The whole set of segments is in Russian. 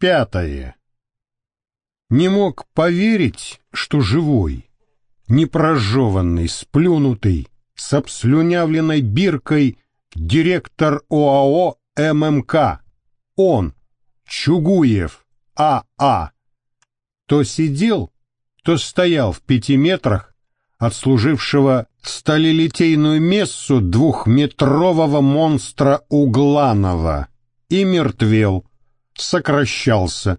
Пятое. Не мог поверить, что живой, непрожеванный, сплюнутый, с обслюнявленной биркой директор ОАО ММК, он, Чугуев, А.А., то сидел, то стоял в пяти метрах от служившего сталелитейную мессу двухметрового монстра Угланова и мертвел, сокращался,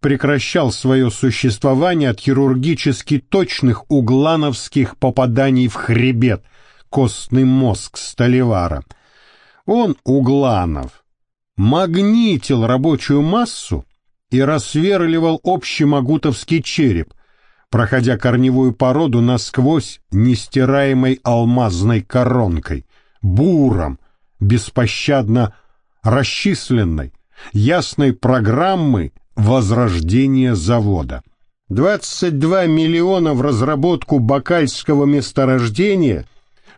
прекращал свое существование от хирургически точных углановских попаданий в хребет, костный мозг Сталевара. Он, Угланов, магнитил рабочую массу и рассверливал общий магутовский череп, проходя корневую породу насквозь нестираемой алмазной коронкой, буром, беспощадно расчисленной, ясной программы возрождения завода. 22 миллиона в разработку бакальского месторождения,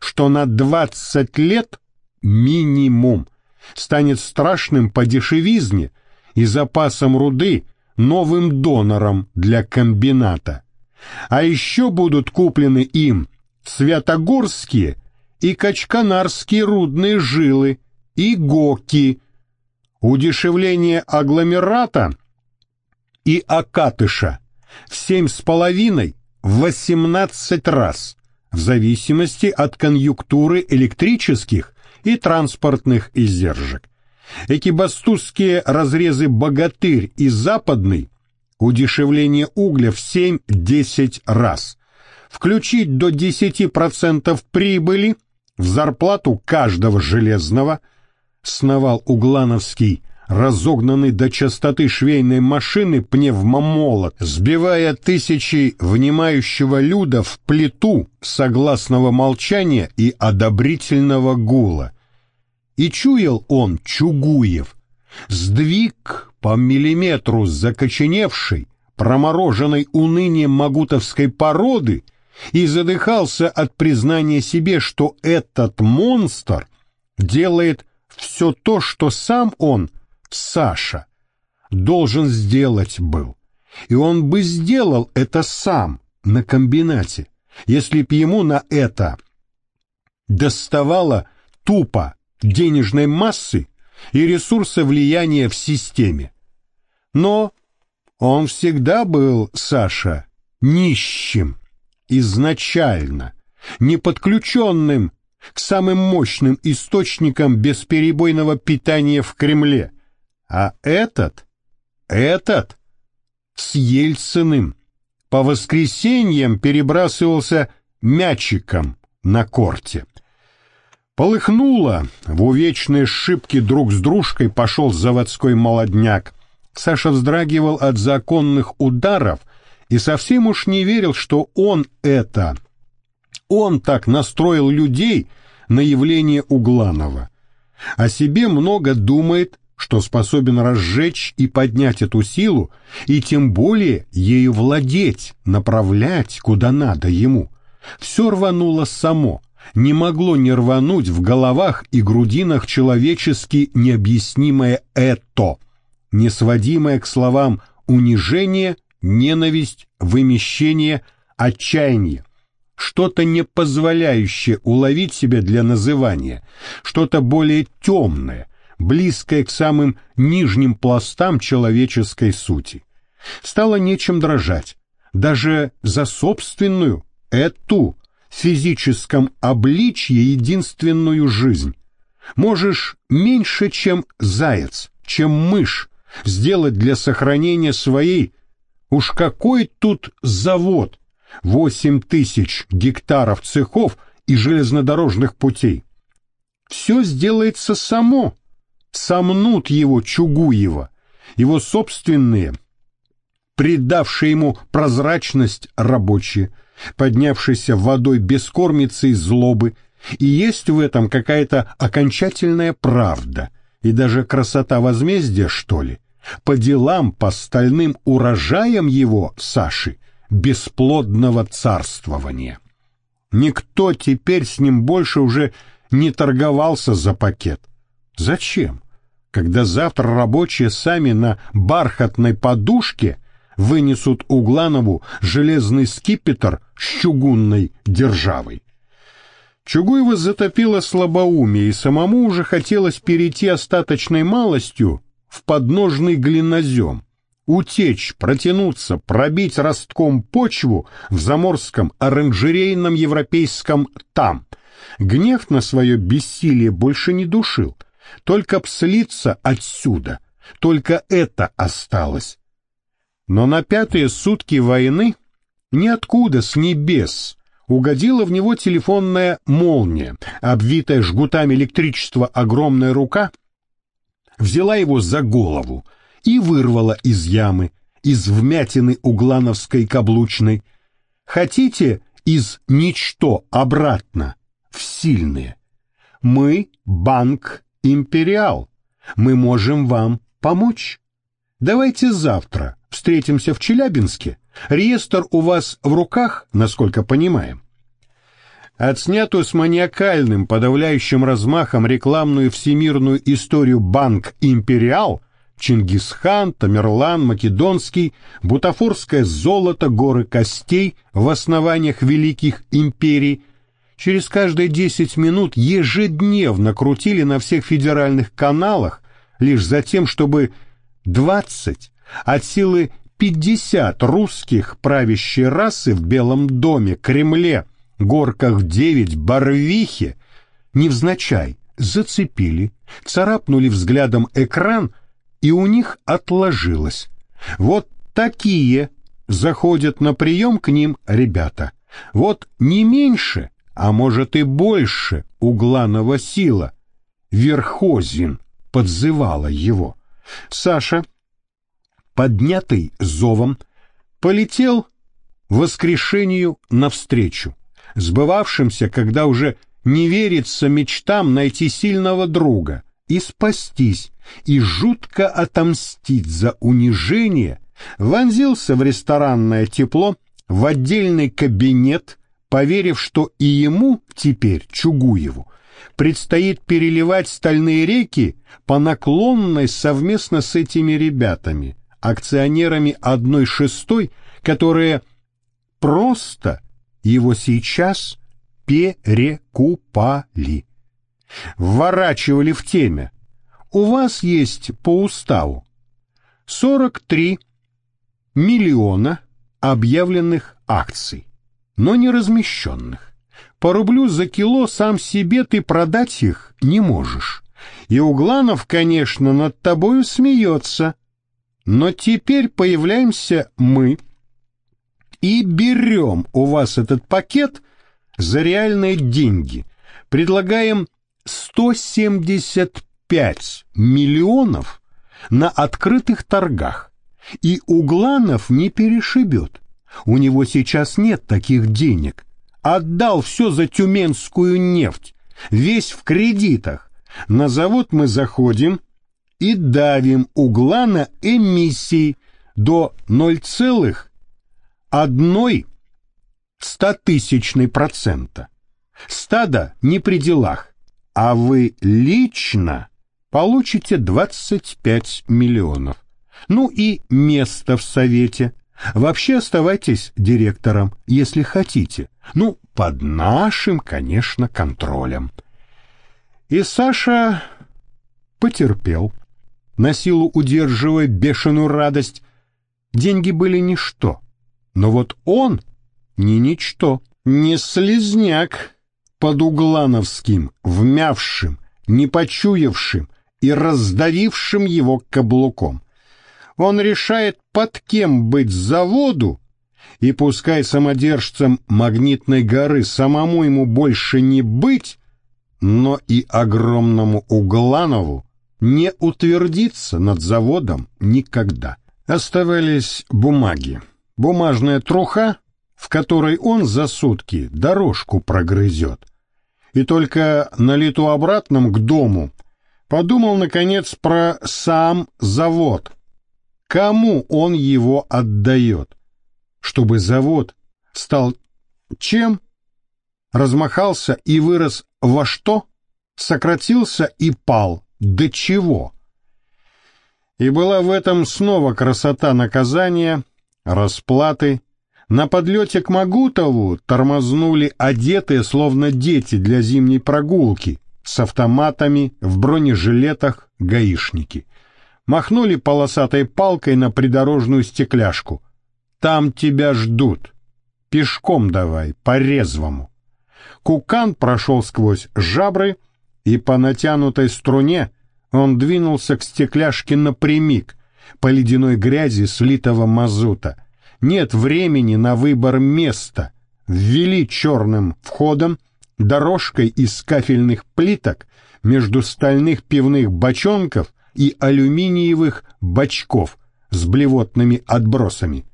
что на 20 лет минимум станет страшным по дешевизне и запасом руды новым донором для комбината. А еще будут куплены им святогорские и качканарские рудные жилы и гоки, удешевление агломерата и окатыша в семь с половиной в восемнадцать раз, в зависимости от конъюнктуры электрических и транспортных издержек. Экибастузские разрезы «Богатырь» и «Западный» удешевление угля в 7-10 раз, включить до 10% прибыли в зарплату каждого железного, сновал Углановский, разогнанный до частоты швейной машины пневмомолот, сбивая тысячи внимающего люда в плиту согласного молчания и одобрительного гула. И чуял он, Чугуев, сдвиг по миллиметру закоченевшей, промороженной унынием магутовской породы и задыхался от признания себе, что этот монстр делает все то, что сам он, Саша, должен сделать был. И он бы сделал это сам на комбинате, если б ему на это доставало тупо денежной массы и ресурса влияния в системе. Но он всегда был, Саша, нищим, изначально, не подключенным к самым мощным источникам бесперебойного питания в Кремле. А этот, этот с Ельциным по воскресеньям перебрасывался мячиком на корте. Полыхнуло, в увечные шибки друг с дружкой пошел заводской молодняк. Саша вздрагивал от законных ударов и совсем уж не верил, что он это. Он так настроил людей на явление Угланова. О себе много думает, что способен разжечь и поднять эту силу, и тем более ею владеть, направлять куда надо ему. Все рвануло само — не могло не рвануть в головах и грудинах человечески необъяснимое «это», несводимое к словам унижение, ненависть, вымещение, отчаяние, что-то не позволяющее уловить себя для называния, что-то более темное, близкое к самым нижним пластам человеческой сути. Стало нечем дрожать, даже за собственную, эту, физическом обличье единственную жизнь. Можешь меньше, чем заяц, чем мышь, сделать для сохранения своей. Уж какой тут завод? Восемь тысяч гектаров цехов и железнодорожных путей. Все сделается само. Сомнут его Чугуева, его собственные, придавшие ему прозрачность рабочие, поднявшийся водой бескормицы и злобы, и есть в этом какая-то окончательная правда и даже красота возмездия, что ли, по делам, по стальным урожаям его, Саши, бесплодного царствования. Никто теперь с ним больше уже не торговался за пакет. Зачем? когда завтра рабочие сами на бархатной подушке вынесут Угланову железный скипетр с чугунной державой. Чугуева затопило слабоумие, и самому уже хотелось перейти остаточной малостью в подножный глинозем, утечь, протянуться, пробить ростком почву в заморском оранжерейном европейском там. Гнев на свое бессилие больше не душил, только пслиться отсюда, только это осталось. Но на пятые сутки войны ниоткуда с небес угодила в него телефонная молния, обвитая жгутами электричества огромная рука, взяла его за голову и вырвала из ямы, из вмятины углановской каблучной. Хотите из ничто обратно, в сильные? Мы — банк «Империал». Мы можем вам помочь. Давайте завтра встретимся в Челябинске. Реестр у вас в руках, насколько понимаем. Отснятую с маниакальным, подавляющим размахом рекламную всемирную историю «Банк Империал» Чингисхан, Тамерлан, Македонский, бутафорское золото, горы костей в основаниях великих империй, через каждые 10 минут ежедневно крутили на всех федеральных каналах лишь за тем, чтобы 20 от силы 50 русских правящей расы в Белом доме, Кремле, Горках 9, Барвихе невзначай зацепили, царапнули взглядом экран, и у них отложилось. Вот такие заходят на прием к ним ребята. Вот не меньше, а может и больше угланого сила. Верхозин подзывала его. Саша поднятый зовом, полетел воскрешению навстречу, сбывавшимся, когда уже не верится мечтам найти сильного друга и спастись, и жутко отомстить за унижение, вонзился в ресторанное тепло, в отдельный кабинет, поверив, что и ему теперь, Чугуеву, предстоит переливать стальные реки по наклонной совместно с этими ребятами – акционерами одной шестой, которые просто его сейчас перекупали. Вворачивали в теме. У вас есть по уставу 43 миллиона объявленных акций, но не размещенных. По рублю за кило сам себе ты продать их не можешь. И Угланов, конечно, над тобою смеется, но теперь появляемся мы и берем у вас этот пакет за реальные деньги. Предлагаем 175 миллионов на открытых торгах. И Угланов не перешибет. У него сейчас нет таких денег. Отдал все за тюменскую нефть, весь в кредитах. На завод мы заходим – и давим угла на эмиссии до 0,1 стотысячной процента. Стадо не при делах, а вы лично получите 25 миллионов. Ну и место в совете. Вообще оставайтесь директором, если хотите. Ну, под нашим, конечно, контролем. И Саша потерпел на силу удерживая бешеную радость. Деньги были ничто, но вот он не ничто, не слезняк под углановским, вмявшим, не почуявшим и раздавившим его каблуком. Он решает, под кем быть заводу, и пускай самодержцем магнитной горы самому ему больше не быть, но и огромному Угланову не утвердиться над заводом никогда. Оставались бумаги. Бумажная труха, в которой он за сутки дорожку прогрызет. И только на лету обратном к дому подумал, наконец, про сам завод. Кому он его отдает? Чтобы завод стал чем? Размахался и вырос во что? Сократился и пал до чего? И была в этом снова красота наказания, расплаты. На подлете к Магутову тормознули одетые, словно дети для зимней прогулки, с автоматами, в бронежилетах, гаишники. Махнули полосатой палкой на придорожную стекляшку. «Там тебя ждут. Пешком давай, по-резвому». Кукан прошел сквозь жабры, и по натянутой струне он двинулся к стекляшке напрямик, по ледяной грязи слитого мазута. Нет времени на выбор места. Ввели черным входом, дорожкой из кафельных плиток между стальных пивных бочонков и алюминиевых бачков с блевотными отбросами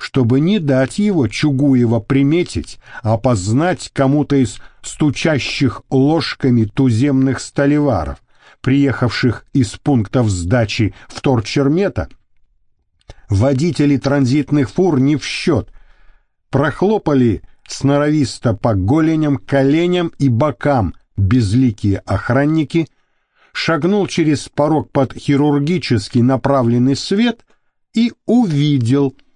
чтобы не дать его Чугуева приметить, а опознать кому-то из стучащих ложками туземных столеваров, приехавших из пунктов сдачи вторчермета, водители транзитных фур не в счет. Прохлопали сноровисто по голеням, коленям и бокам безликие охранники, шагнул через порог под хирургически направленный свет и увидел —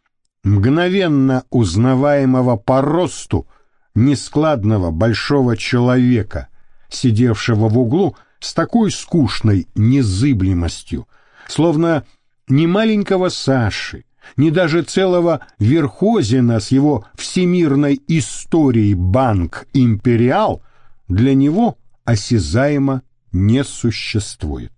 мгновенно узнаваемого по росту нескладного большого человека, сидевшего в углу с такой скучной незыблемостью, словно ни маленького Саши, ни даже целого Верхозина с его всемирной историей банк «Империал» для него осязаемо не существует.